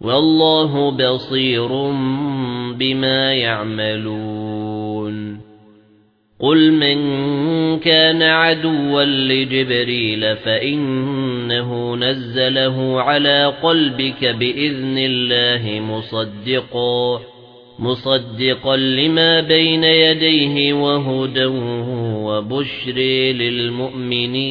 والله بصير بما يعملون. قل من كان عدوا لجبريل فإنه نزله على قلبك بإذن الله مصدقا مصدقا لما بين يديه وهدى وبشر للمؤمنين.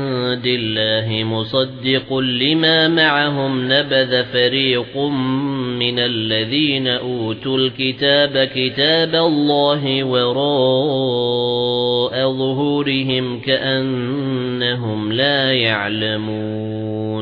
عند الله مصدق لما معهم نبذ فريق من الذين أوتوا الكتاب كتاب الله وراء ظهورهم كأنهم لا يعلمون.